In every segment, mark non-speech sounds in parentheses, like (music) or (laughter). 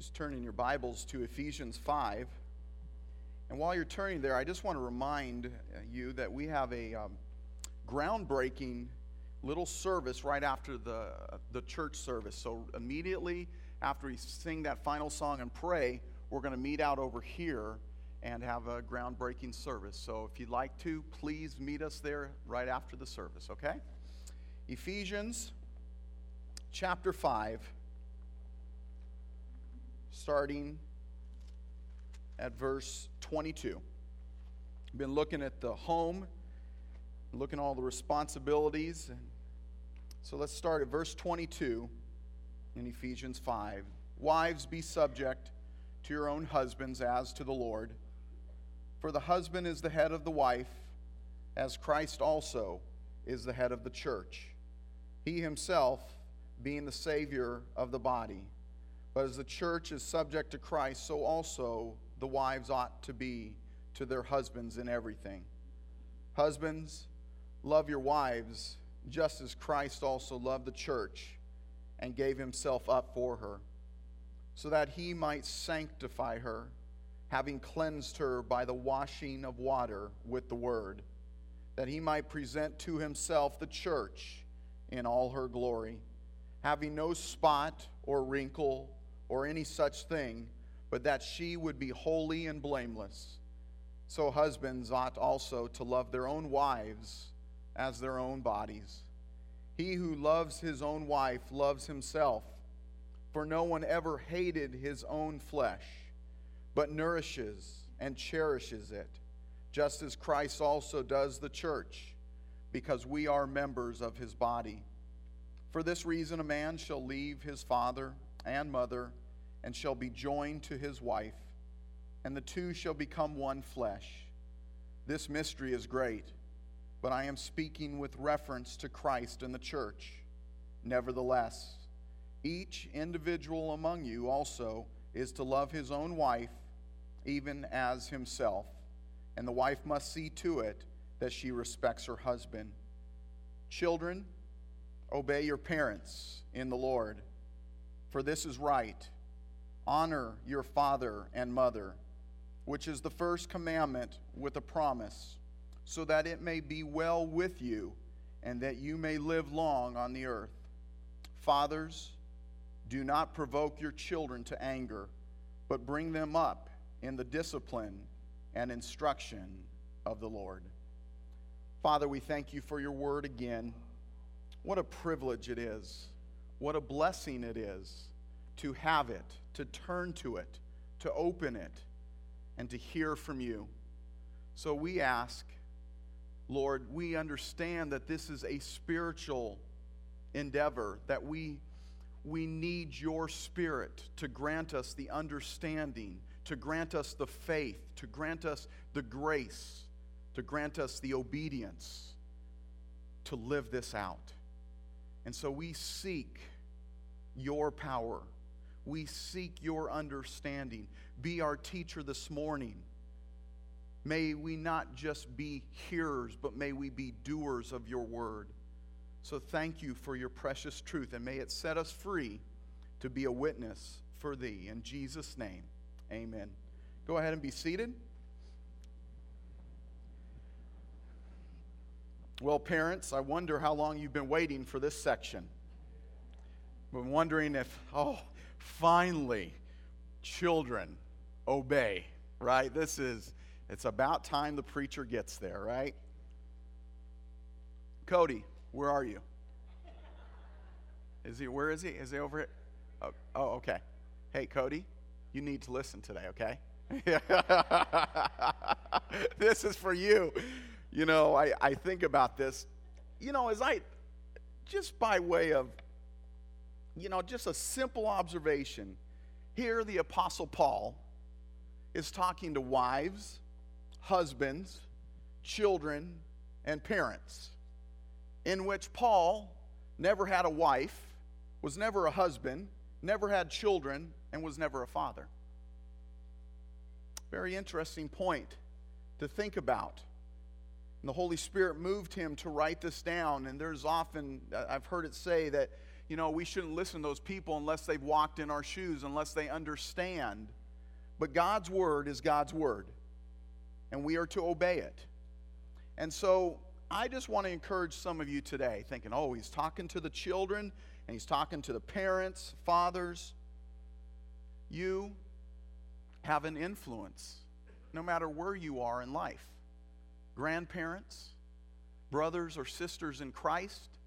Just turning your Bibles to Ephesians 5. And while you're turning there, I just want to remind you that we have a um, groundbreaking little service right after the, the church service. So immediately after we sing that final song and pray, we're going to meet out over here and have a groundbreaking service. So if you'd like to, please meet us there right after the service, okay? Ephesians chapter 5 starting at verse 22. We've been looking at the home, looking at all the responsibilities. So let's start at verse 22 in Ephesians 5. Wives, be subject to your own husbands as to the Lord. For the husband is the head of the wife, as Christ also is the head of the church. He himself being the Savior of the body. But as the church is subject to Christ, so also the wives ought to be to their husbands in everything. Husbands, love your wives just as Christ also loved the church and gave himself up for her, so that he might sanctify her, having cleansed her by the washing of water with the word, that he might present to himself the church in all her glory, having no spot or wrinkle or any such thing, but that she would be holy and blameless. So husbands ought also to love their own wives as their own bodies. He who loves his own wife loves himself, for no one ever hated his own flesh, but nourishes and cherishes it, just as Christ also does the church, because we are members of his body. For this reason, a man shall leave his father and mother and shall be joined to his wife, and the two shall become one flesh. This mystery is great, but I am speaking with reference to Christ and the church. Nevertheless, each individual among you also is to love his own wife even as himself, and the wife must see to it that she respects her husband. Children, obey your parents in the Lord, for this is right. Honor your father and mother, which is the first commandment with a promise, so that it may be well with you and that you may live long on the earth. Fathers, do not provoke your children to anger, but bring them up in the discipline and instruction of the Lord. Father, we thank you for your word again. What a privilege it is. What a blessing it is to have it, to turn to it, to open it, and to hear from you. So we ask, Lord, we understand that this is a spiritual endeavor, that we, we need your spirit to grant us the understanding, to grant us the faith, to grant us the grace, to grant us the obedience to live this out. And so we seek your power we seek your understanding. Be our teacher this morning. May we not just be hearers, but may we be doers of your word. So thank you for your precious truth, and may it set us free to be a witness for thee. In Jesus' name, amen. Go ahead and be seated. Well, parents, I wonder how long you've been waiting for this section. Been wondering if, oh, finally, children obey, right? This is, it's about time the preacher gets there, right? Cody, where are you? Is he, where is he? Is he over here? Oh, oh okay. Hey, Cody, you need to listen today, okay? (laughs) this is for you. You know, I, I think about this, you know, as I, just by way of you know, just a simple observation. Here, the Apostle Paul is talking to wives, husbands, children, and parents, in which Paul never had a wife, was never a husband, never had children, and was never a father. Very interesting point to think about. And the Holy Spirit moved him to write this down. And there's often, uh, I've heard it say that you know, we shouldn't listen to those people unless they've walked in our shoes, unless they understand. But God's word is God's word, and we are to obey it. And so I just want to encourage some of you today, thinking, oh, he's talking to the children and he's talking to the parents, fathers. You have an influence no matter where you are in life. Grandparents, brothers or sisters in Christ,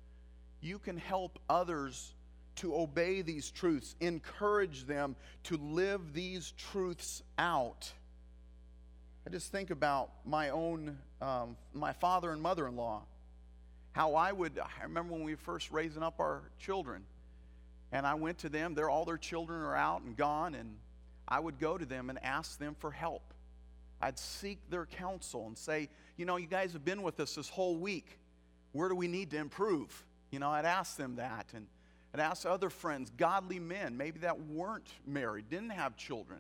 you can help others to obey these truths, encourage them to live these truths out. I just think about my own, um, my father and mother in law. How I would, I remember when we were first raising up our children, and I went to them, they're, all their children are out and gone, and I would go to them and ask them for help. I'd seek their counsel and say, you know, you guys have been with us this whole week. Where do we need to improve? You know, I'd ask them that. And I'd ask other friends, godly men, maybe that weren't married, didn't have children,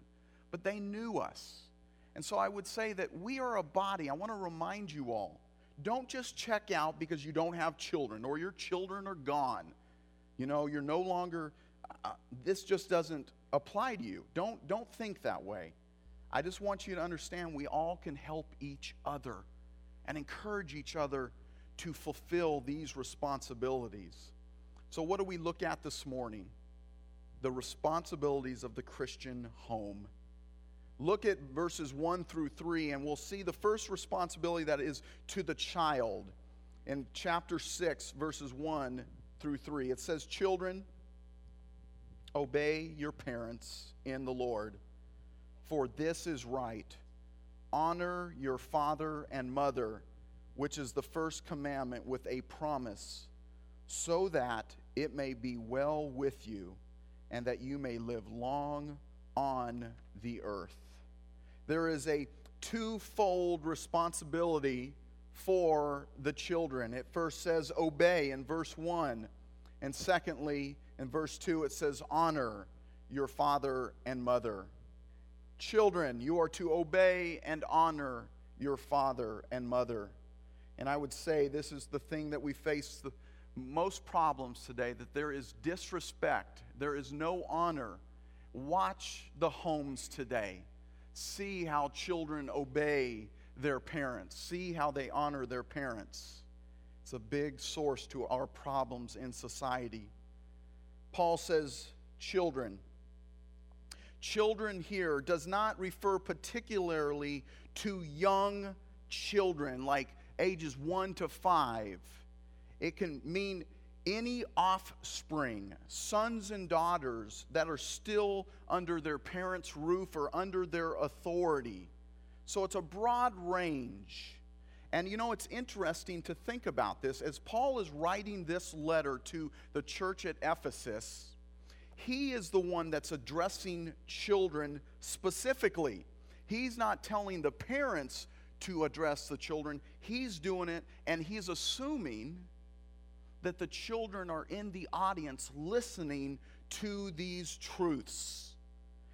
but they knew us. And so I would say that we are a body. I want to remind you all don't just check out because you don't have children or your children are gone. You know, you're no longer, uh, this just doesn't apply to you. Don't, don't think that way. I just want you to understand we all can help each other and encourage each other to fulfill these responsibilities. So, what do we look at this morning? The responsibilities of the Christian home. Look at verses 1 through 3, and we'll see the first responsibility that is to the child. In chapter 6, verses 1 through 3, it says, Children, obey your parents in the Lord for this is right. Honor your father and mother, which is the first commandment, with a promise, so that it may be well with you and that you may live long on the earth. There is a twofold responsibility for the children. It first says obey in verse 1, and secondly, in verse 2, it says honor your father and mother. Children, you are to obey and honor your father and mother. And I would say this is the thing that we face the most problems today that there is disrespect, there is no honor. Watch the homes today. See how children obey their parents, see how they honor their parents. It's a big source to our problems in society. Paul says, Children, children here does not refer particularly to young children, like ages one to five. It can mean any offspring, sons and daughters that are still under their parents' roof or under their authority. So it's a broad range. And you know, it's interesting to think about this. As Paul is writing this letter to the church at Ephesus, he is the one that's addressing children specifically. He's not telling the parents to address the children, he's doing it, and he's assuming that the children are in the audience listening to these truths.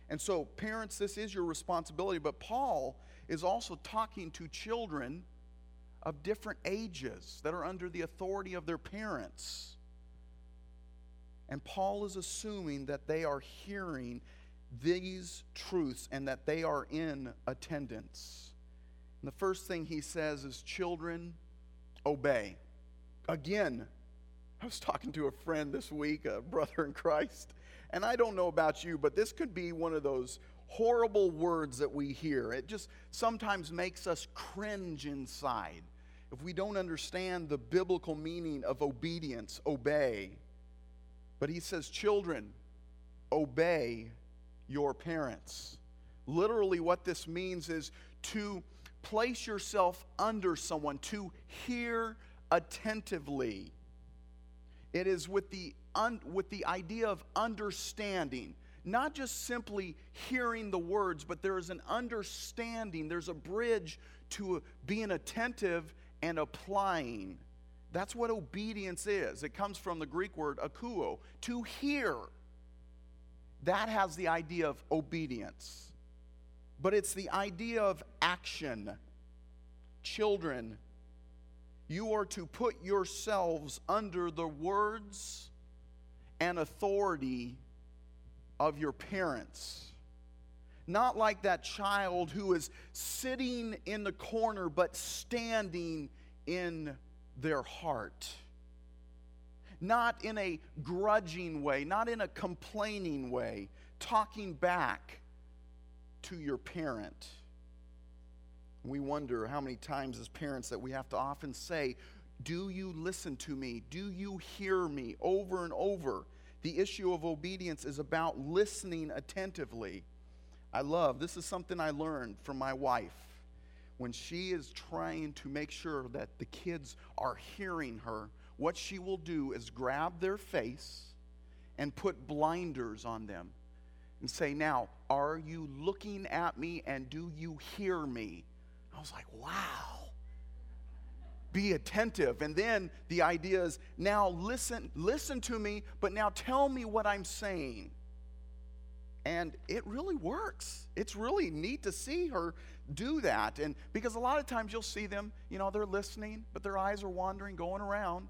And so, parents, this is your responsibility, but Paul is also talking to children of different ages that are under the authority of their parents. And Paul is assuming that they are hearing these truths and that they are in attendance. And the first thing he says is, Children, obey. Again, I was talking to a friend this week, a brother in Christ, and I don't know about you, but this could be one of those horrible words that we hear. It just sometimes makes us cringe inside if we don't understand the biblical meaning of obedience, obey. But he says, Children, obey your parents. Literally, what this means is to place yourself under someone, to hear attentively. It is with the, un, with the idea of understanding, not just simply hearing the words, but there is an understanding, there's a bridge to being attentive and applying. That's what obedience is. It comes from the Greek word akuo, to hear. That has the idea of obedience. But it's the idea of action. Children, you are to put yourselves under the words and authority of your parents. Not like that child who is sitting in the corner but standing in their heart. Not in a grudging way, not in a complaining way, talking back to your parent. We wonder how many times as parents that we have to often say, Do you listen to me? Do you hear me? over and over. The issue of obedience is about listening attentively. I love, this is something I learned from my wife. When she is trying to make sure that the kids are hearing her, what she will do is grab their face and put blinders on them and say, Now, are you looking at me and do you hear me? I was like, Wow. Be attentive. And then the idea is now listen, listen to me, but now tell me what I'm saying. And it really works. It's really neat to see her do that. And because a lot of times you'll see them, you know, they're listening, but their eyes are wandering, going around.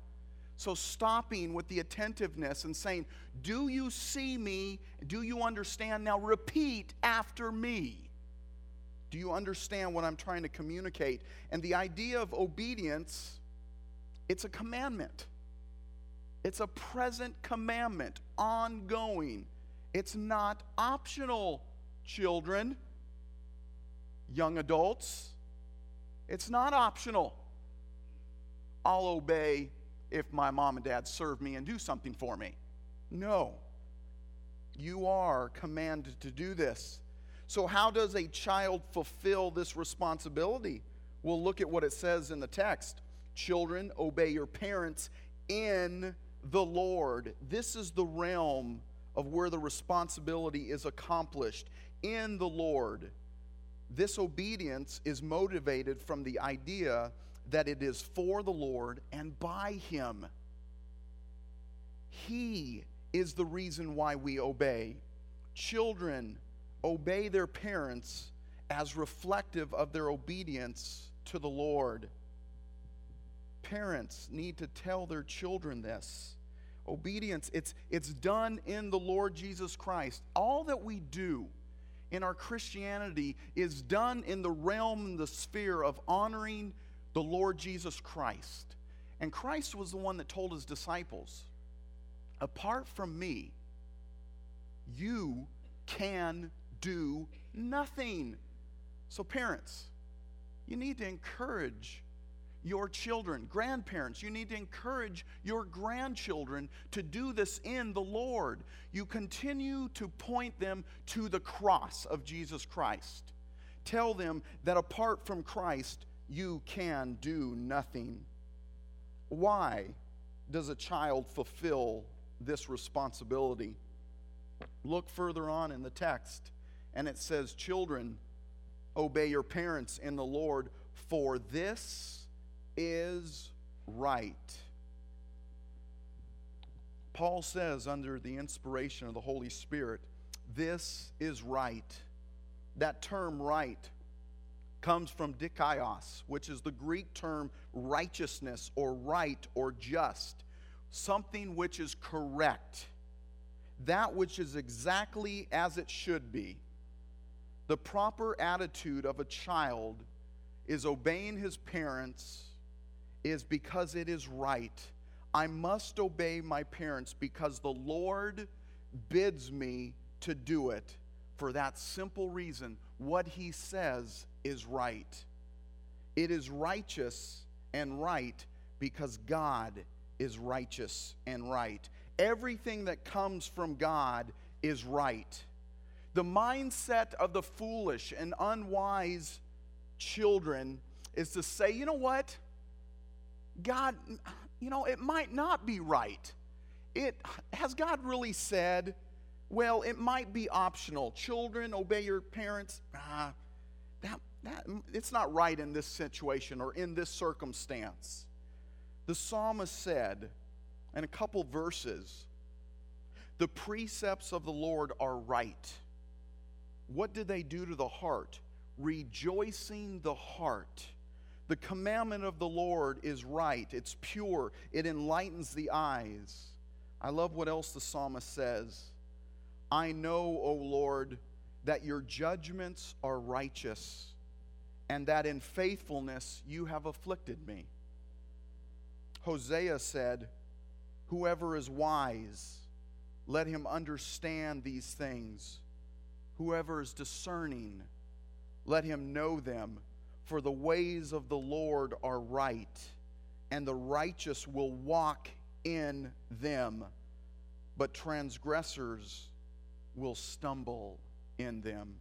So, stopping with the attentiveness and saying, Do you see me? Do you understand? Now, repeat after me. Do you understand what I'm trying to communicate? And the idea of obedience, it's a commandment. It's a present commandment, ongoing. It's not optional, children, young adults. It's not optional. I'll obey if my mom and dad serve me and do something for me. No. You are commanded to do this. So, how does a child fulfill this responsibility? We'll look at what it says in the text. Children, obey your parents in the Lord. This is the realm of where the responsibility is accomplished in the Lord. This obedience is motivated from the idea that it is for the Lord and by Him. He is the reason why we obey. Children obey their parents as reflective of their obedience to the Lord. Parents need to tell their children this. Obedience, it's, it's done in the Lord Jesus Christ. All that we do in our Christianity is done in the realm the sphere of honoring the Lord Jesus Christ. And Christ was the one that told his disciples, Apart from me, you can do nothing. So, parents, you need to encourage your children, grandparents, you need to encourage your grandchildren to do this in the Lord. You continue to point them to the cross of Jesus Christ. Tell them that apart from Christ, you can do nothing. Why does a child fulfill this responsibility? Look further on in the text, and it says, Children, obey your parents in the Lord, for this is right. Paul says, under the inspiration of the Holy Spirit, this is right. That term right comes from dikaios, which is the Greek term righteousness or right or just, something which is correct, that which is exactly as it should be. The proper attitude of a child is obeying his parents is because it is right. I must obey my parents because the Lord bids me to do it for that simple reason. What he says is right. It is righteous and right because God is righteous and right. Everything that comes from God is right. The mindset of the foolish and unwise children is to say, you know what? God, you know, it might not be right. It has God really said, well, it might be optional. Children, obey your parents. Ah, that, that, it's not right in this situation or in this circumstance. The psalmist said in a couple verses, the precepts of the Lord are right. What did they do to the heart? Rejoicing the heart. The commandment of the Lord is right, it's pure, it enlightens the eyes. I love what else the psalmist says. I know, O Lord, that your judgments are righteous, and that in faithfulness you have afflicted me. Hosea said, Whoever is wise, let him understand these things. Whoever is discerning, let him know them. For the ways of the Lord are right, and the righteous will walk in them, but transgressors will stumble in them.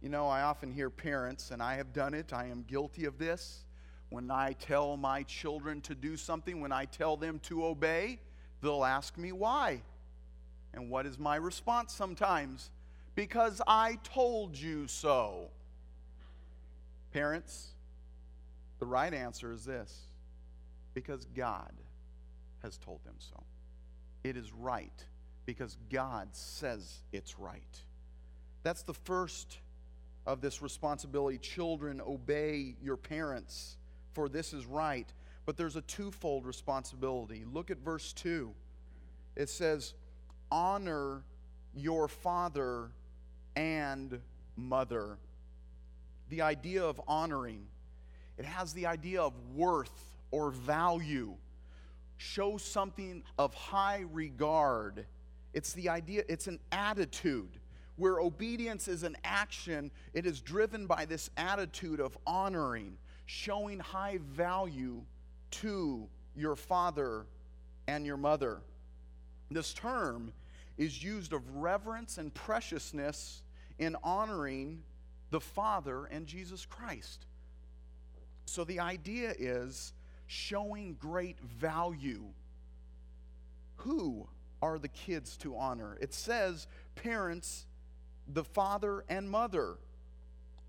You know, I often hear parents, and I have done it, I am guilty of this. When I tell my children to do something, when I tell them to obey, they'll ask me why. And what is my response sometimes? Because I told you so. Parents, the right answer is this because God has told them so. It is right because God says it's right. That's the first of this responsibility. Children, obey your parents, for this is right. But there's a twofold responsibility. Look at verse 2. It says, Honor your father and mother. The idea of honoring, it has the idea of worth or value. Show something of high regard. It's the idea, it's an attitude. Where obedience is an action, it is driven by this attitude of honoring, showing high value to your father and your mother. This term is used of reverence and preciousness in honoring the Father and Jesus Christ. So the idea is showing great value. Who are the kids to honor? It says parents, the father and mother.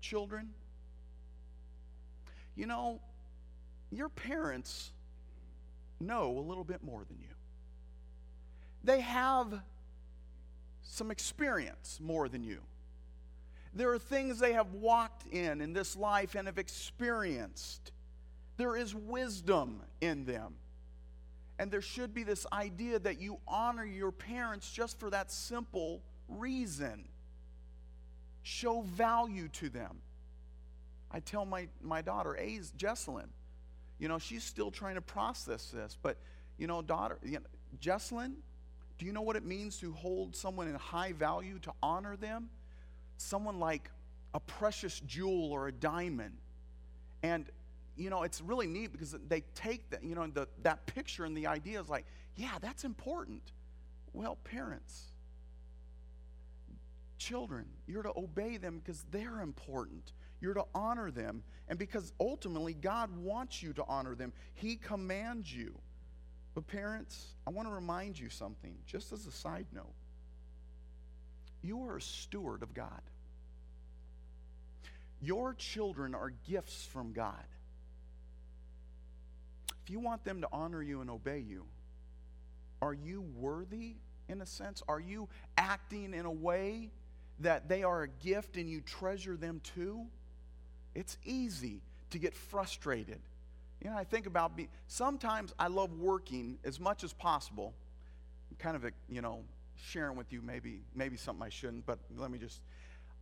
Children, you know, your parents know a little bit more than you. They have some experience more than you. There are things they have walked in in this life and have experienced. There is wisdom in them. And there should be this idea that you honor your parents just for that simple reason. Show value to them. I tell my, my daughter, A's Jesselyn, you know, she's still trying to process this, but, you know, daughter, you know, Jesselyn, do you know what it means to hold someone in high value, to honor them? someone like a precious jewel or a diamond. And, you know, it's really neat because they take that, you know, the, that picture and the idea is like, yeah, that's important. Well, parents, children, you're to obey them because they're important. You're to honor them. And because ultimately God wants you to honor them, He commands you. But, parents, I want to remind you something, just as a side note. You are a steward of God. Your children are gifts from God. If you want them to honor you and obey you, are you worthy in a sense? Are you acting in a way that they are a gift and you treasure them too? It's easy to get frustrated. You know, I think about me. Sometimes I love working as much as possible. I'm kind of, a, you know, sharing with you maybe maybe something I shouldn't, but let me just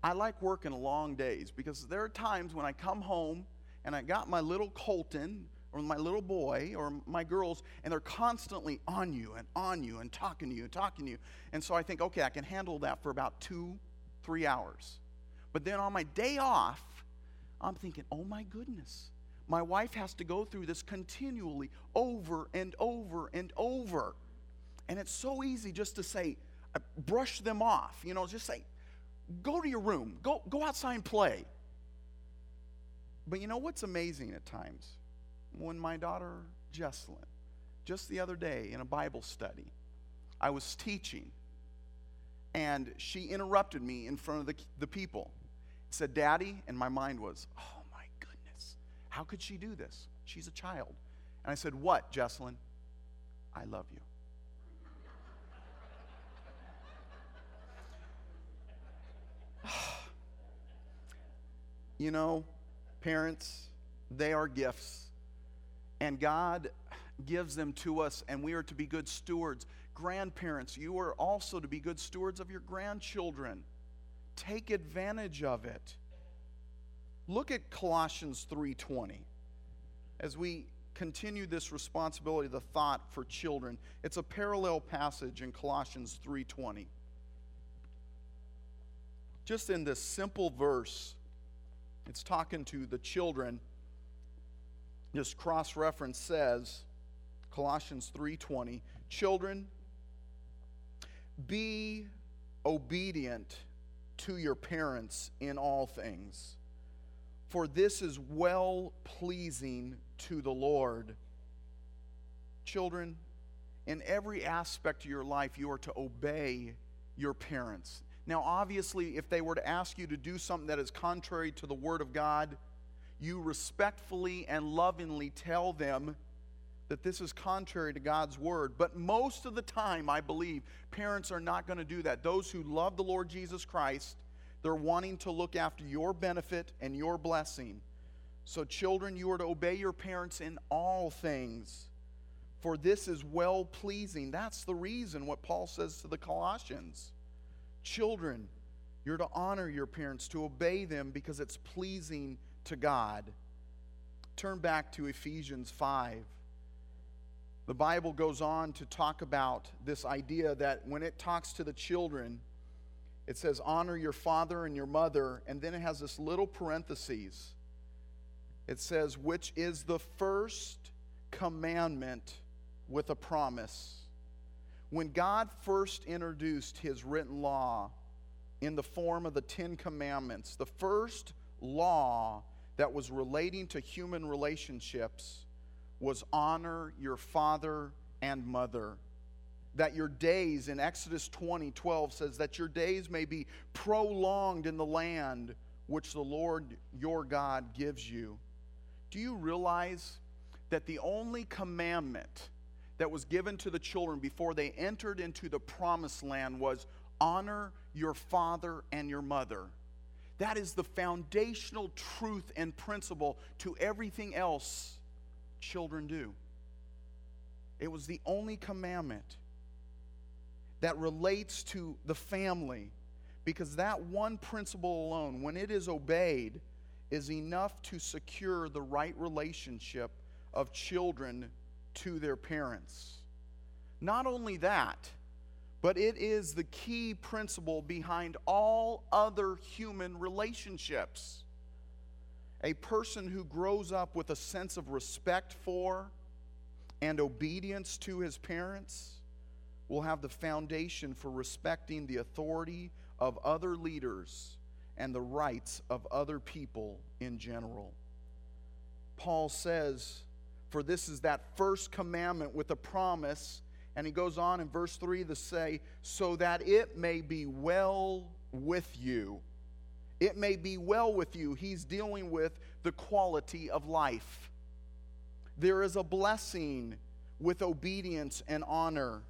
I like working long days because there are times when I come home and I got my little Colton or my little boy or my girls and they're constantly on you and on you and talking to you and talking to you. And so I think, okay, I can handle that for about two, three hours. But then on my day off, I'm thinking, oh my goodness, my wife has to go through this continually over and over and over. And it's so easy just to say, uh, brush them off. You know, just say, go to your room, go, go outside and play. But you know what's amazing at times? When my daughter Jesselyn, just the other day in a Bible study, I was teaching, and she interrupted me in front of the, the people. Said, Daddy, and my mind was, oh my goodness, how could she do this? She's a child. And I said, What, Jesselyn? I love you. (sighs) you know, parents, they are gifts. And God, gives them to us, and we are to be good stewards. Grandparents, you are also to be good stewards of your grandchildren. Take advantage of it. Look at Colossians 3:20. As we continue this responsibility, the thought for children, it's a parallel passage in Colossians 3:20. Just in this simple verse, it's talking to the children. This cross reference says, Colossians 3:20, children, be obedient to your parents in all things, for this is well pleasing to the Lord. Children, in every aspect of your life, you are to obey your parents. Now, obviously, if they were to ask you to do something that is contrary to the Word of God, you respectfully and lovingly tell them that this is contrary to God's Word. But most of the time, I believe, parents are not going to do that. Those who love the Lord Jesus Christ, they're wanting to look after your benefit and your blessing. So, children, you are to obey your parents in all things, for this is well pleasing. That's the reason what Paul says to the Colossians. Children, you're to honor your parents, to obey them because it's pleasing to God. Turn back to Ephesians 5. The Bible goes on to talk about this idea that when it talks to the children, it says, honor your father and your mother, and then it has this little parenthesis. It says, which is the first commandment with a promise. When God first introduced his written law in the form of the Ten Commandments, the first law that was relating to human relationships was honor your father and mother. That your days, in Exodus 20 12 says, that your days may be prolonged in the land which the Lord your God gives you. Do you realize that the only commandment that was given to the children before they entered into the promised land was honor your father and your mother. That is the foundational truth and principle to everything else children do. It was the only commandment that relates to the family because that one principle alone, when it is obeyed, is enough to secure the right relationship of children to their parents. Not only that, but it is the key principle behind all other human relationships. A person who grows up with a sense of respect for and obedience to his parents will have the foundation for respecting the authority of other leaders and the rights of other people in general. Paul says, For this is that first commandment with a promise. And he goes on in verse 3 to say, So that it may be well with you. It may be well with you. He's dealing with the quality of life. There is a blessing with obedience and honor.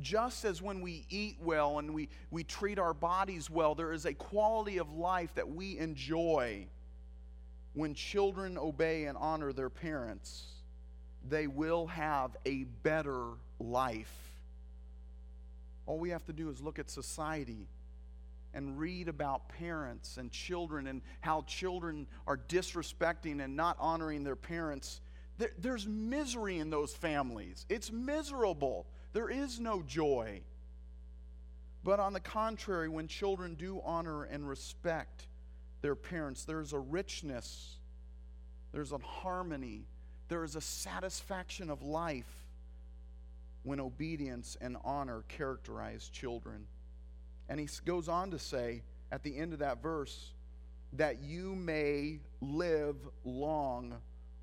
Just as when we eat well and we, we treat our bodies well, there is a quality of life that we enjoy. When children obey and honor their parents, they will have a better life. All we have to do is look at society and read about parents and children and how children are disrespecting and not honoring their parents. There, there's misery in those families. It's miserable. There is no joy. But on the contrary, when children do honor and respect their parents, there's a richness, there's a harmony, there is a satisfaction of life when obedience and honor characterize children. And he goes on to say at the end of that verse, that you may live long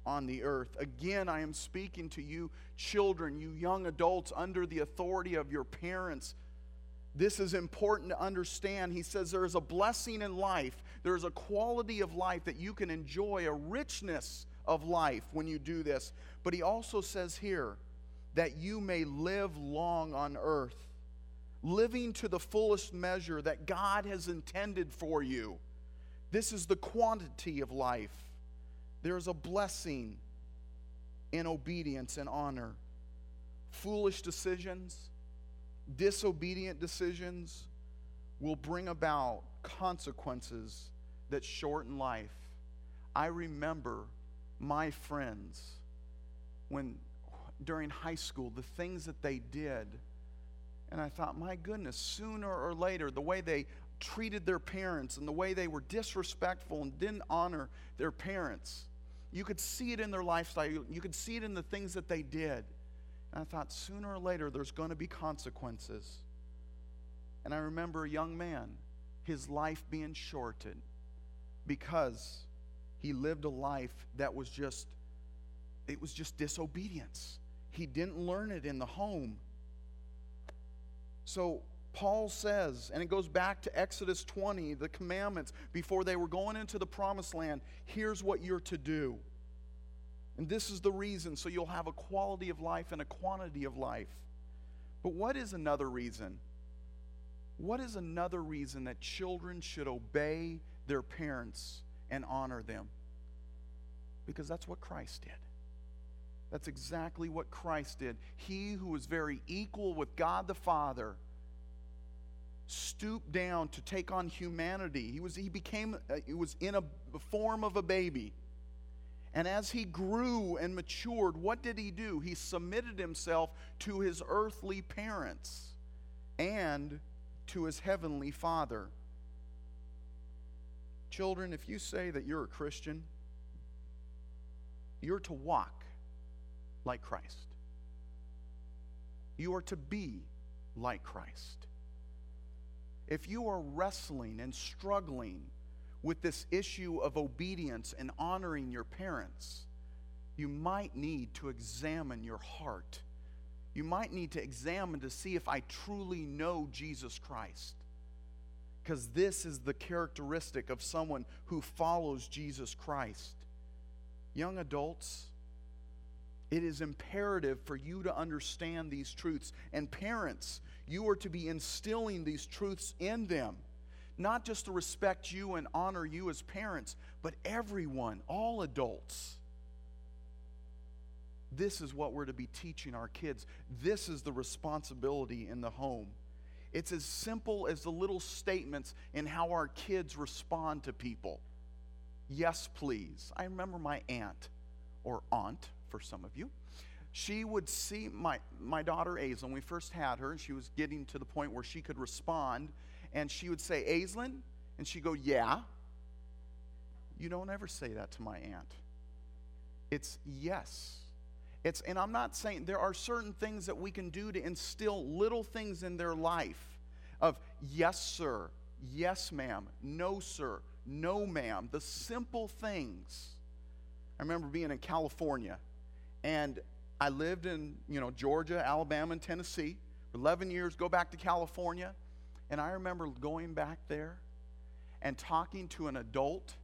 on the earth. Again, I am speaking to you, children, you young adults, under the authority of your parents. This is important to understand. He says there is a blessing in life, there is a quality of life that you can enjoy, a richness of life when you do this. But he also says here that you may live long on earth, living to the fullest measure that God has intended for you. This is the quantity of life. There is a blessing in obedience and honor. Foolish decisions, disobedient decisions will bring about consequences that shorten life. I remember my friends when during high school the things that they did and I thought my goodness sooner or later the way they treated their parents and the way they were disrespectful and didn't honor their parents you could see it in their lifestyle. You could see it in the things that they did. And I thought sooner or later there's going to be consequences. And I remember a young man his life being shorted because he lived a life that was just it was just disobedience. He didn't learn it in the home so paul says and it goes back to exodus 20 the commandments before they were going into the promised land here's what you're to do and this is the reason so you'll have a quality of life and a quantity of life but what is another reason what is another reason that children should obey their parents and honor them? Because that's what Christ did. That's exactly what Christ did. He who was very equal with God the Father stooped down to take on humanity. He was he became uh, he was in a form of a baby. And as he grew and matured, what did he do? He submitted himself to his earthly parents and to his heavenly Father. Children, if you say that you're a Christian, you're to walk like Christ. You are to be like Christ. If you are wrestling and struggling with this issue of obedience and honoring your parents, you might need to examine your heart you might need to examine to see if I truly know Jesus Christ. Because this is the characteristic of someone who follows Jesus Christ. Young adults, it is imperative for you to understand these truths. And parents, you are to be instilling these truths in them. Not just to respect you and honor you as parents, but everyone, all adults. This is what we're to be teaching our kids. This is the responsibility in the home. It's as simple as the little statements in how our kids respond to people. Yes, please. I remember my aunt, or aunt for some of you. She would see my, my daughter Aislinn, we first had her, and she was getting to the point where she could respond, and she would say, Aislinn, and she'd go, Yeah. You don't ever say that to my aunt. It's yes. It's, and I'm not saying there are certain things that we can do to instill little things in their life of yes, sir, yes, ma'am, no, sir, no, ma'am, the simple things. I remember being in California and I lived in, you know, Georgia, Alabama, and Tennessee. 11 years, go back to California. And I remember going back there and talking to an adult,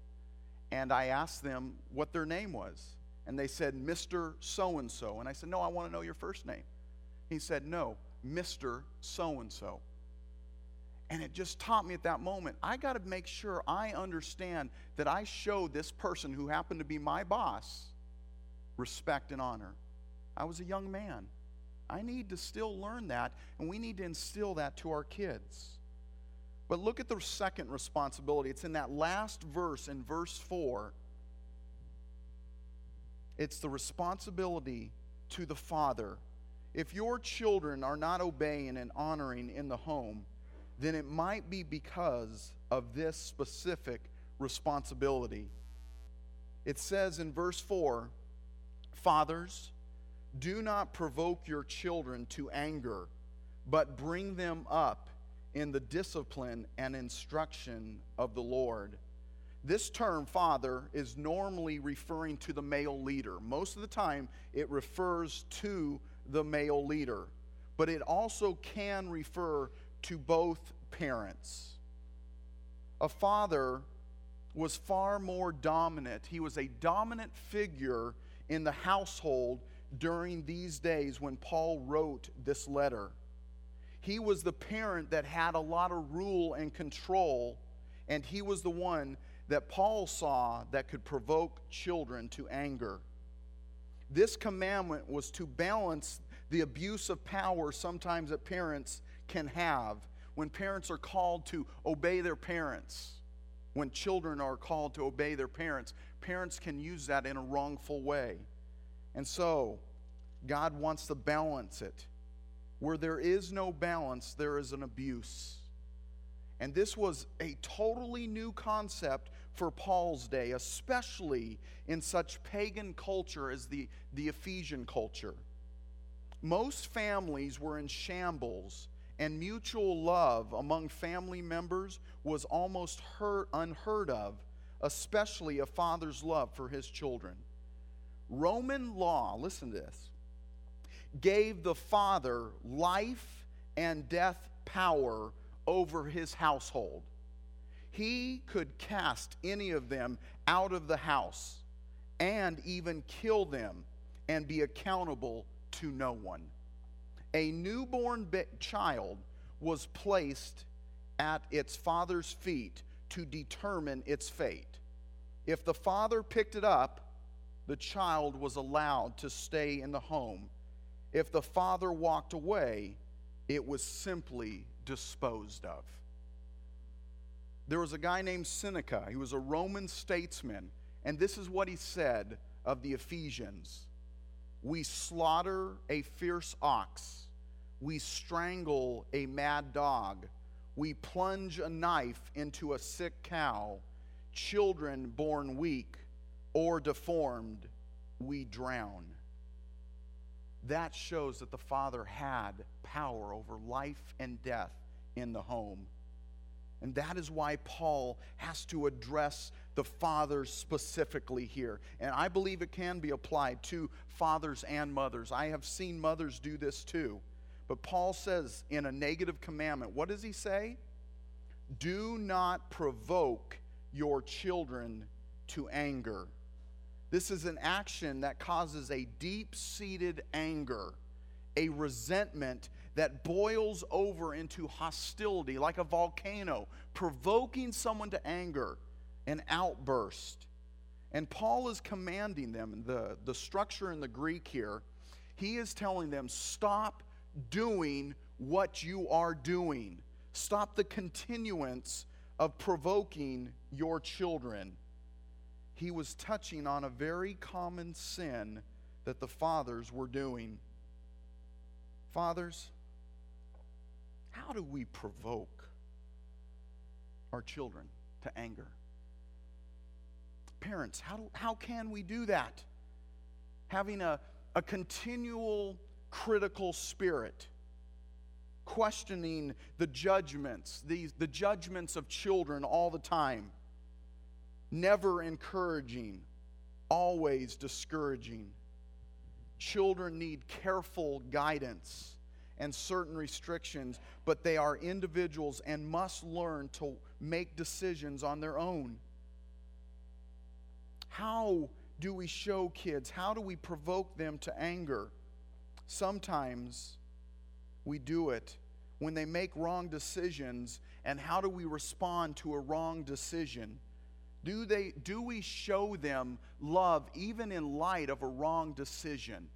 and I asked them what their name was and they said, Mr. So and so. And I said, No, I want to know your first name. He said, No, Mr. So and so. And it just taught me at that moment I got to make sure I understand that I show this person who happened to be my boss respect and honor. I was a young man. I need to still learn that, and we need to instill that to our kids. But look at the second responsibility. It's in that last verse, in verse 4. It's the responsibility to the father. If your children are not obeying and honoring in the home, then it might be because of this specific responsibility. It says in verse 4 Fathers, do not provoke your children to anger, but bring them up in the discipline and instruction of the Lord. This term, father, is normally referring to the male leader. Most of the time, it refers to the male leader, but it also can refer to both parents. A father was far more dominant, he was a dominant figure in the household during these days when Paul wrote this letter. He was the parent that had a lot of rule and control, and he was the one that Paul saw that could provoke children to anger. This commandment was to balance the abuse of power sometimes that parents can have when parents are called to obey their parents. When children are called to obey their parents, parents can use that in a wrongful way. And so, God wants to balance it. Where there is no balance, there is an abuse. And this was a totally new concept for Paul's day, especially in such pagan culture as the, the Ephesian culture. Most families were in shambles, and mutual love among family members was almost heard, unheard of, especially a father's love for his children. Roman law, listen to this, gave the father life and death power over his household. He could cast any of them out of the house and even kill them and be accountable to no one. A newborn child was placed at its father's feet to determine its fate. If the father picked it up, the child was allowed to stay in the home. If the father walked away, it was simply disposed of. There was a guy named Seneca. He was a Roman statesman. And this is what he said of the Ephesians We slaughter a fierce ox, we strangle a mad dog, we plunge a knife into a sick cow, children born weak or deformed, we drown. That shows that the Father had power over life and death in the home. And that is why Paul has to address the fathers specifically here. And I believe it can be applied to fathers and mothers. I have seen mothers do this too. But Paul says in a negative commandment, what does he say? Do not provoke your children to anger. This is an action that causes a deep seated anger, a resentment that boils over into hostility like a volcano, provoking someone to anger, an outburst. And Paul is commanding them, the, the structure in the Greek here, he is telling them, stop doing what you are doing. Stop the continuance of provoking your children he was touching on a very common sin that the fathers were doing. Fathers, how do we provoke our children to anger? Parents, how, do, how can we do that? Having a, a continual critical spirit, questioning the judgments, these, the judgments of children all the time never encouraging, always discouraging. Children need careful guidance and certain restrictions, but they are individuals and must learn to make decisions on their own. How do we show kids? How do we provoke them to anger? Sometimes we do it when they make wrong decisions, and how do we respond to a wrong decision? Do, they, do we show them love even in light of a wrong decision?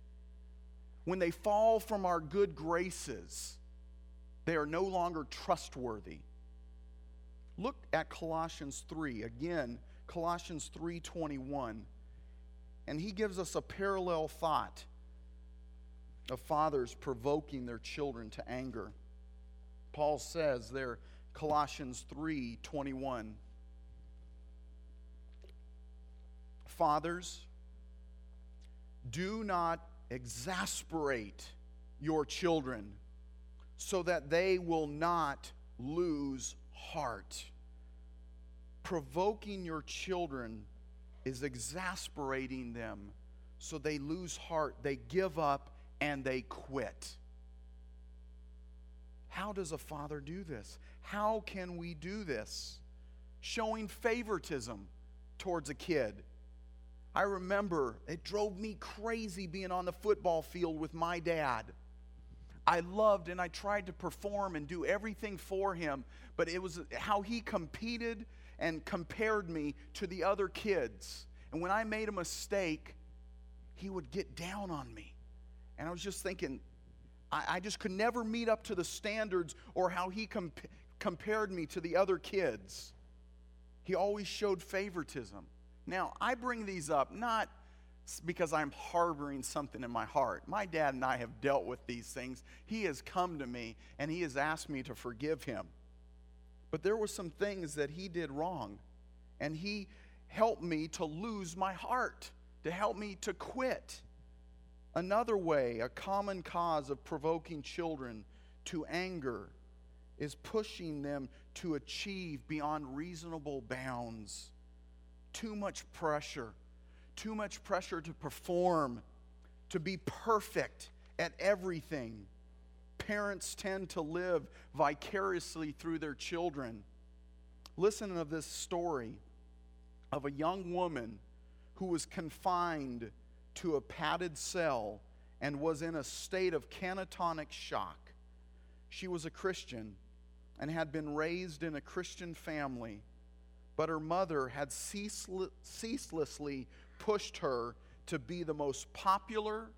When they fall from our good graces, they are no longer trustworthy. Look at Colossians 3. Again, Colossians 3:21. And he gives us a parallel thought of fathers provoking their children to anger. Paul says there Colossians 3:21 Fathers, do not exasperate your children so that they will not lose heart. Provoking your children is exasperating them so they lose heart, they give up, and they quit. How does a father do this? How can we do this? Showing favoritism towards a kid I remember it drove me crazy being on the football field with my dad. I loved and I tried to perform and do everything for him, but it was how he competed and compared me to the other kids. And when I made a mistake, he would get down on me. And I was just thinking, I, I just could never meet up to the standards or how he comp- compared me to the other kids. He always showed favoritism. Now, I bring these up not because I'm harboring something in my heart. My dad and I have dealt with these things. He has come to me and he has asked me to forgive him. But there were some things that he did wrong, and he helped me to lose my heart, to help me to quit. Another way, a common cause of provoking children to anger is pushing them to achieve beyond reasonable bounds. Too much pressure too much pressure to perform, to be perfect at everything. Parents tend to live vicariously through their children. Listen of this story of a young woman who was confined to a padded cell and was in a state of catatonic shock. She was a Christian and had been raised in a Christian family, but her mother had ceaselessly pushed her to be the most popular,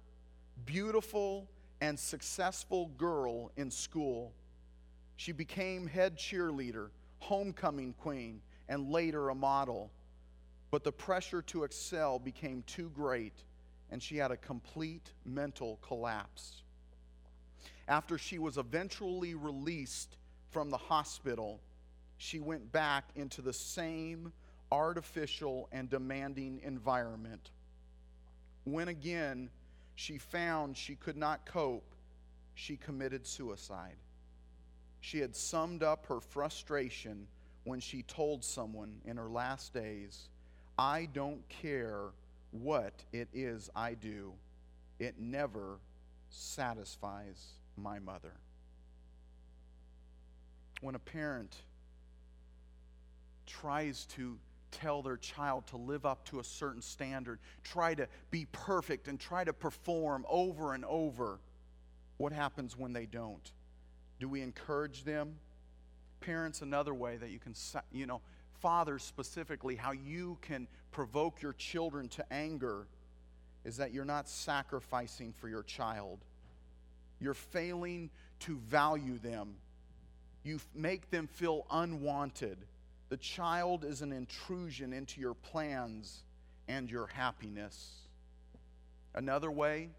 beautiful, and successful girl in school. She became head cheerleader, homecoming queen, and later a model. But the pressure to excel became too great, and she had a complete mental collapse. After she was eventually released from the hospital, she went back into the same artificial and demanding environment. When again she found she could not cope, she committed suicide. She had summed up her frustration when she told someone in her last days, I don't care what it is I do, it never satisfies my mother. When a parent tries to tell their child to live up to a certain standard, try to be perfect, and try to perform over and over, what happens when they don't? Do we encourage them? Parents, another way that you can, you know, fathers specifically, how you can provoke your children to anger is that you're not sacrificing for your child. You're failing to value them. You make them feel unwanted the child is an intrusion into your plans and your happiness. Another way,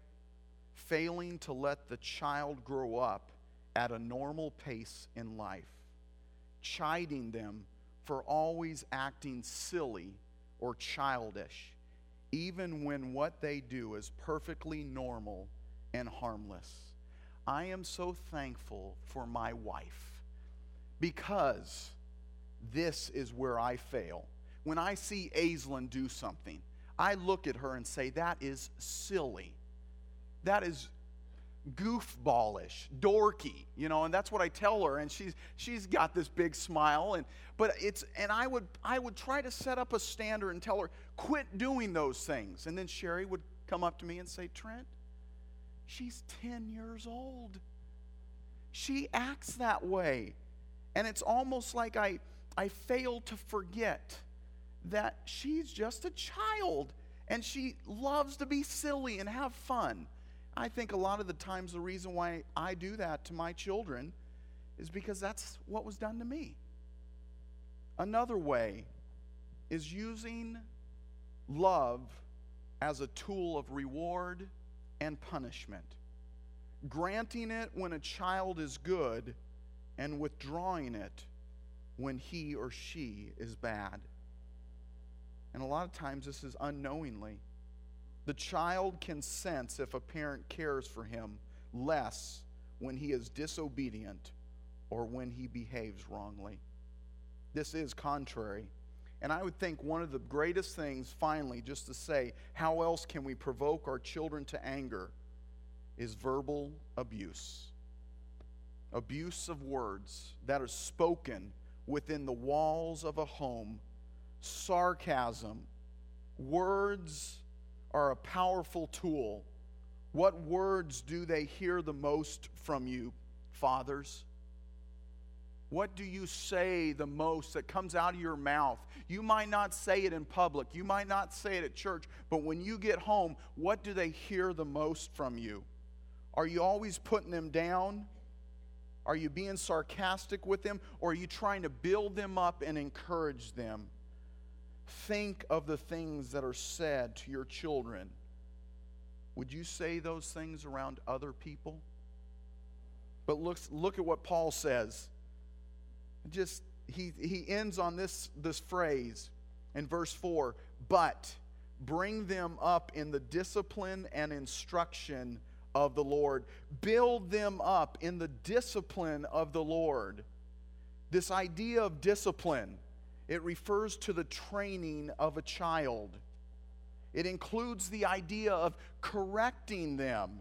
failing to let the child grow up at a normal pace in life, chiding them for always acting silly or childish, even when what they do is perfectly normal and harmless. I am so thankful for my wife because this is where I fail. When I see Aislinn do something, I look at her and say, that is silly. That is goofballish, dorky, you know, and that's what I tell her. And she's she's got this big smile, and but it's and I would I would try to set up a standard and tell her, quit doing those things. And then Sherry would come up to me and say, Trent, she's 10 years old. She acts that way. And it's almost like I I fail to forget that she's just a child and she loves to be silly and have fun. I think a lot of the times the reason why I do that to my children is because that's what was done to me. Another way is using love as a tool of reward and punishment. Granting it when a child is good and withdrawing it when he or she is bad. And a lot of times this is unknowingly. The child can sense if a parent cares for him less when he is disobedient or when he behaves wrongly. This is contrary. And I would think one of the greatest things, finally, just to say, how else can we provoke our children to anger, is verbal abuse. Abuse of words that are spoken within the walls of a home. Sarcasm. Words are a powerful tool. What words do they hear the most from you, fathers? What do you say the most that comes out of your mouth? You might not say it in public, you might not say it at church, but when you get home, what do they hear the most from you? Are you always putting them down? Are you being sarcastic with them? Or are you trying to build them up and encourage them? Think of the things that are said to your children. Would you say those things around other people? But look, look at what Paul says just he, he ends on this, this phrase in verse 4 but bring them up in the discipline and instruction of the Lord. Build them up in the discipline of the Lord. This idea of discipline, it refers to the training of a child. It includes the idea of correcting them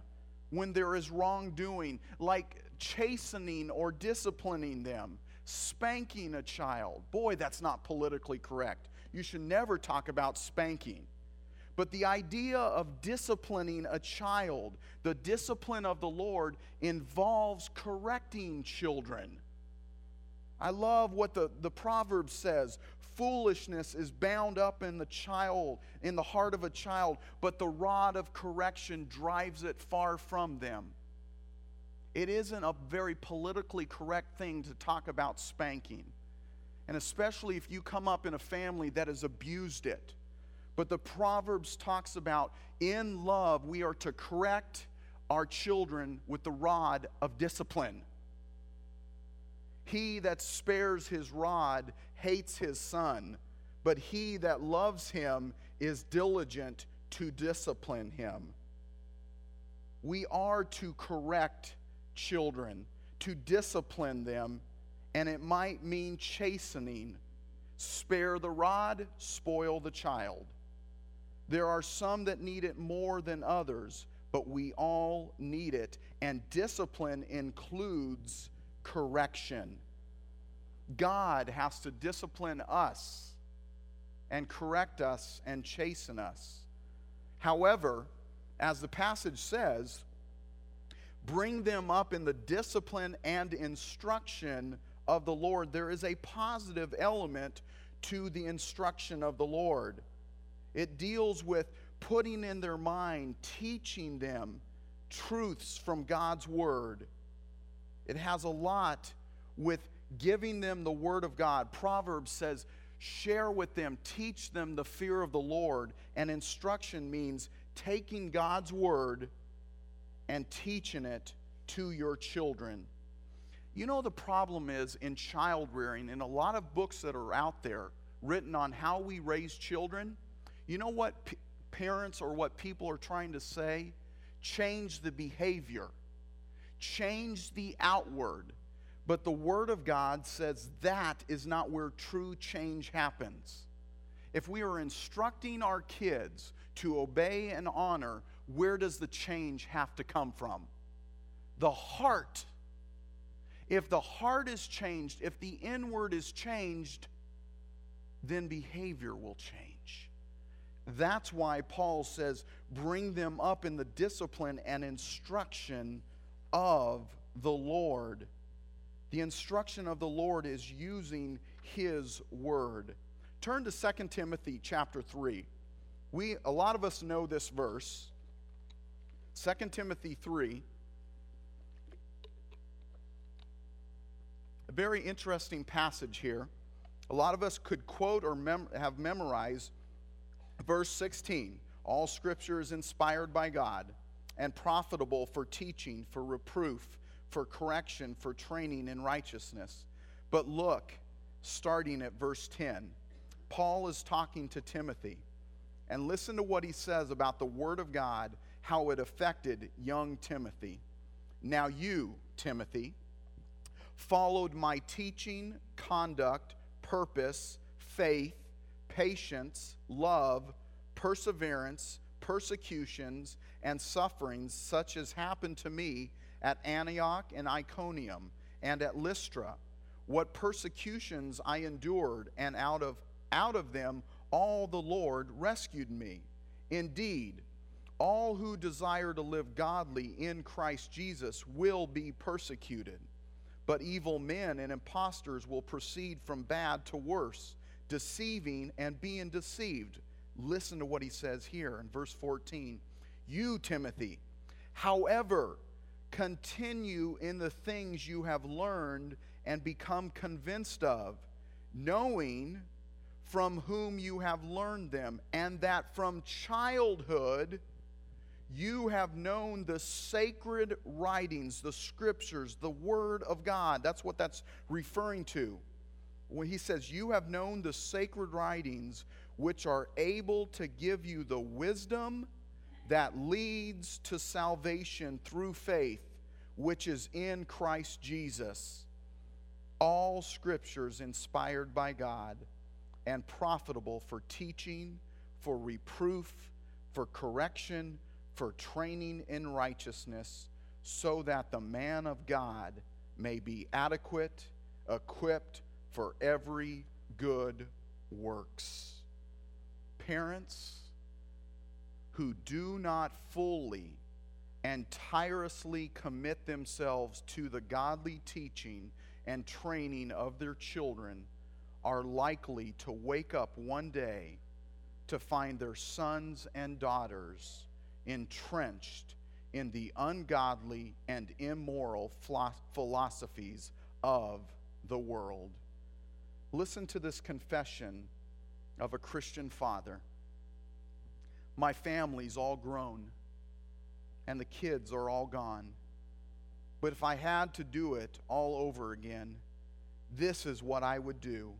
when there is wrongdoing, like chastening or disciplining them spanking a child. Boy, that's not politically correct. You should never talk about spanking. But the idea of disciplining a child, the discipline of the Lord, involves correcting children. I love what the, the proverb says foolishness is bound up in the child, in the heart of a child, but the rod of correction drives it far from them. It isn't a very politically correct thing to talk about spanking. And especially if you come up in a family that has abused it. But the Proverbs talks about in love, we are to correct our children with the rod of discipline. He that spares his rod hates his son, but he that loves him is diligent to discipline him. We are to correct children, to discipline them, and it might mean chastening. Spare the rod, spoil the child. There are some that need it more than others, but we all need it. And discipline includes correction. God has to discipline us and correct us and chasten us. However, as the passage says, bring them up in the discipline and instruction of the Lord. There is a positive element to the instruction of the Lord. It deals with putting in their mind, teaching them truths from God's Word. It has a lot with giving them the Word of God. Proverbs says, share with them, teach them the fear of the Lord. And instruction means taking God's Word and teaching it to your children. You know, the problem is in child rearing, in a lot of books that are out there written on how we raise children, you know what p- parents or what people are trying to say? Change the behavior, change the outward. But the Word of God says that is not where true change happens. If we are instructing our kids to obey and honor, where does the change have to come from? The heart. If the heart is changed, if the inward is changed, then behavior will change. That's why Paul says, bring them up in the discipline and instruction of the Lord. The instruction of the Lord is using his word. Turn to 2 Timothy chapter 3. We a lot of us know this verse. 2 Timothy 3. A very interesting passage here. A lot of us could quote or mem- have memorized verse 16. All scripture is inspired by God and profitable for teaching, for reproof, for correction, for training in righteousness. But look, starting at verse 10, Paul is talking to Timothy. And listen to what he says about the Word of God how it affected young Timothy. Now, you, Timothy, followed my teaching, conduct, purpose, faith, patience, love, perseverance, persecutions, and sufferings, such as happened to me at Antioch and Iconium and at Lystra. What persecutions I endured, and out of, out of them all the Lord rescued me. Indeed, all who desire to live godly in Christ Jesus will be persecuted. But evil men and impostors will proceed from bad to worse, deceiving and being deceived. Listen to what he says here in verse 14. You, Timothy, however, continue in the things you have learned and become convinced of, knowing from whom you have learned them, and that from childhood you have known the sacred writings, the scriptures, the Word of God. That's what that's referring to. When he says, You have known the sacred writings, which are able to give you the wisdom that leads to salvation through faith, which is in Christ Jesus. All scriptures inspired by God and profitable for teaching, for reproof, for correction for training in righteousness, so that the man of God may be adequate, equipped for every good works. Parents who do not fully and tirelessly commit themselves to the godly teaching and training of their children are likely to wake up one day to find their sons and daughters entrenched in the ungodly and immoral philosophies of the world. Listen to this confession of a Christian father. My family's all grown, and the kids are all gone. But if I had to do it all over again, this is what I would do.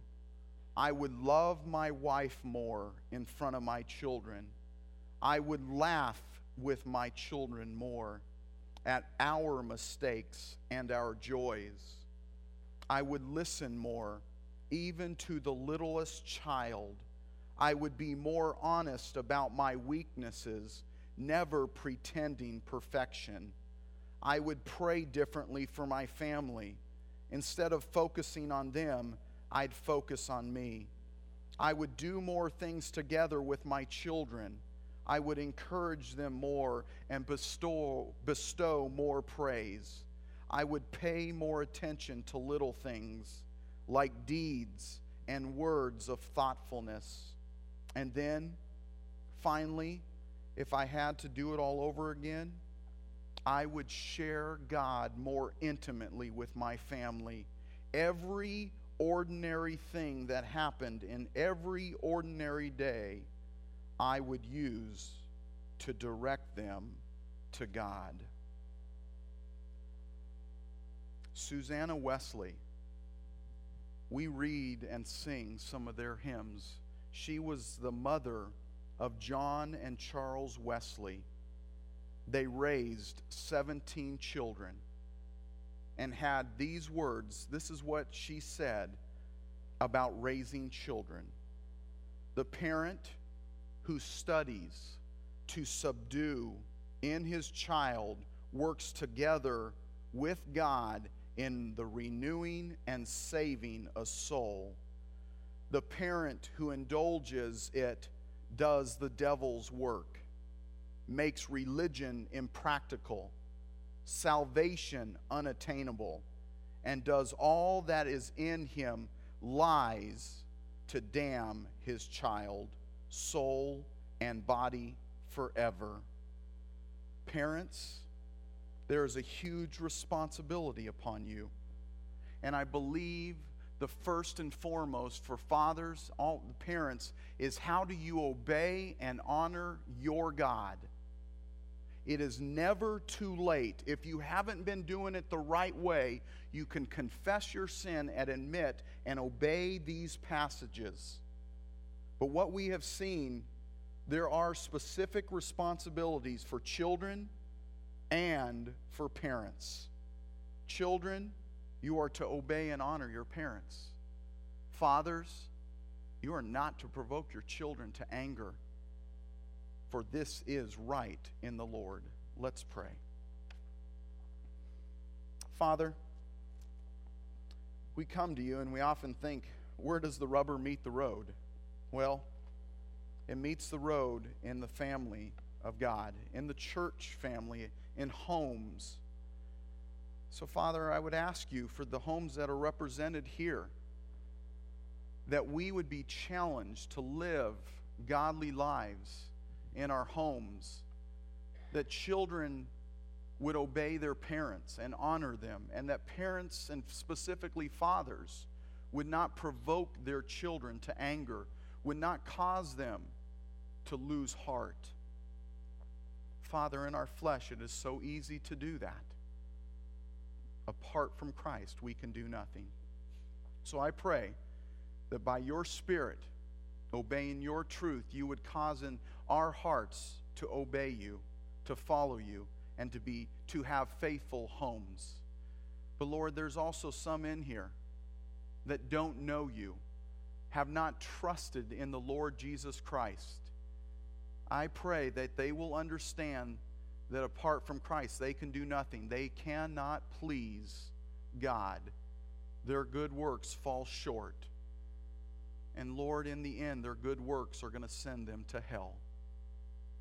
I would love my wife more in front of my children. I would laugh with my children more at our mistakes and our joys. I would listen more, even to the littlest child. I would be more honest about my weaknesses, never pretending perfection. I would pray differently for my family. Instead of focusing on them, I'd focus on me. I would do more things together with my children. I would encourage them more and bestow, bestow more praise. I would pay more attention to little things like deeds and words of thoughtfulness. And then, finally, if I had to do it all over again, I would share God more intimately with my family. Every ordinary thing that happened in every ordinary day I would use to direct them to God. Susanna Wesley, we read and sing some of their hymns. She was the mother of John and Charles Wesley. They raised 17 children and had these words. This is what she said about raising children. The parent who studies to subdue in his child works together with God in the renewing and saving a soul. The parent who indulges it does the devil's work, makes religion impractical, salvation unattainable, and does all that is in him lies to damn his child soul, and body forever. Parents, there is a huge responsibility upon you. And I believe the first and foremost for fathers, all the parents, is how do you obey and honor your God? It is never too late. If you haven't been doing it the right way, you can confess your sin and admit and obey these passages. But what we have seen, there are specific responsibilities for children and for parents. Children, you are to obey and honor your parents. Fathers, you are not to provoke your children to anger, for this is right in the Lord. Let's pray. Father, we come to you and we often think, where does the rubber meet the road? Well, it meets the road in the family of God, in the church family, in homes. So, Father, I would ask you for the homes that are represented here that we would be challenged to live godly lives in our homes, that children would obey their parents and honor them, and that parents, and specifically fathers, would not provoke their children to anger, would not cause them to lose heart. Father, in our flesh, it is so easy to do that. Apart from Christ, we can do nothing. So I pray that by your Spirit, obeying your truth, you would cause in our hearts to obey you, to follow you, and to be to have faithful homes. But Lord, there's also some in here that don't know you, have not trusted in the Lord Jesus Christ. I pray that they will understand that apart from Christ, they can do nothing. They cannot please God. Their good works fall short. And Lord, in the end, their good works are going to send them to hell.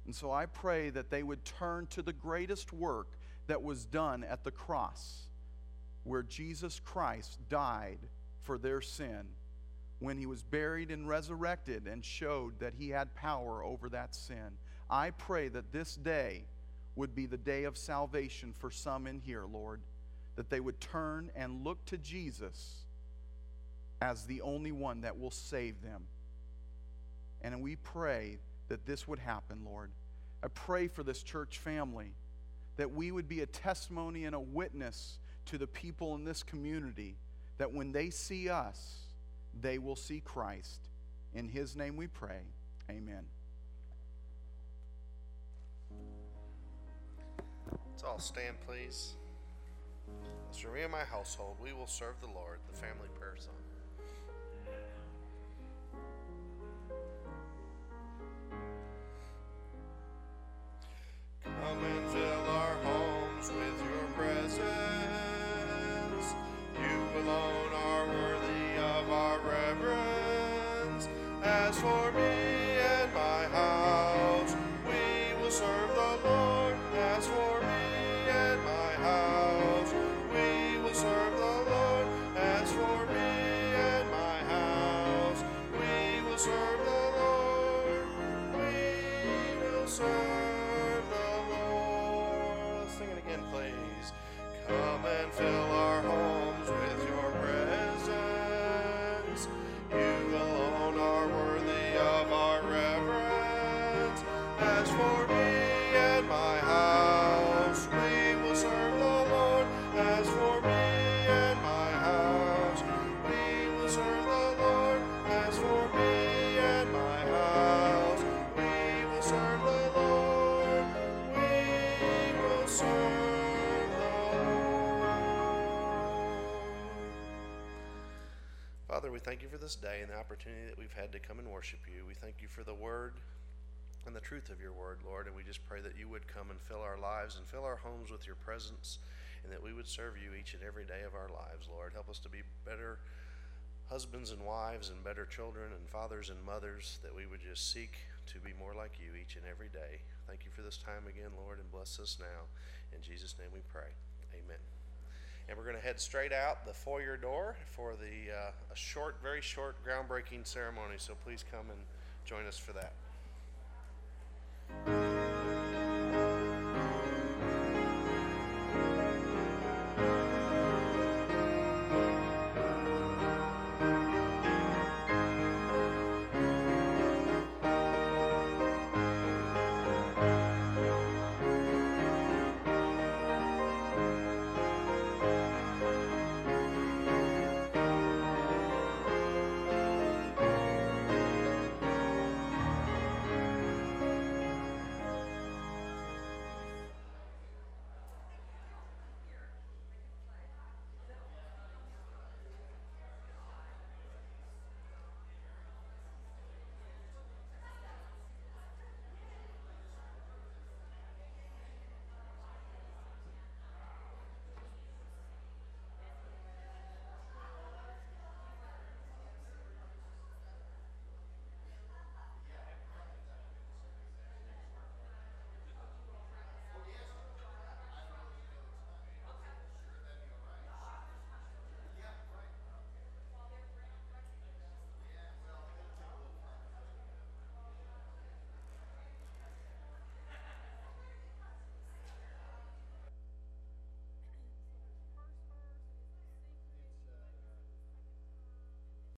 And so I pray that they would turn to the greatest work that was done at the cross, where Jesus Christ died for their sin when he was buried and resurrected and showed that he had power over that sin. I pray that this day would be the day of salvation for some in here, Lord, that they would turn and look to Jesus as the only one that will save them. And we pray that this would happen, Lord. I pray for this church family that we would be a testimony and a witness to the people in this community that when they see us, they will see Christ. In his name we pray. Amen. All stand, please. As for me and my household, we will serve the Lord, the family prayer song. For the word and the truth of your word, Lord, and we just pray that you would come and fill our lives and fill our homes with your presence and that we would serve you each and every day of our lives, Lord. Help us to be better husbands and wives and better children and fathers and mothers, that we would just seek to be more like you each and every day. Thank you for this time again, Lord, and bless us now. In Jesus' name we pray. Amen. And we're going to head straight out the foyer door for the uh, a short, very short groundbreaking ceremony. So please come and join us for that.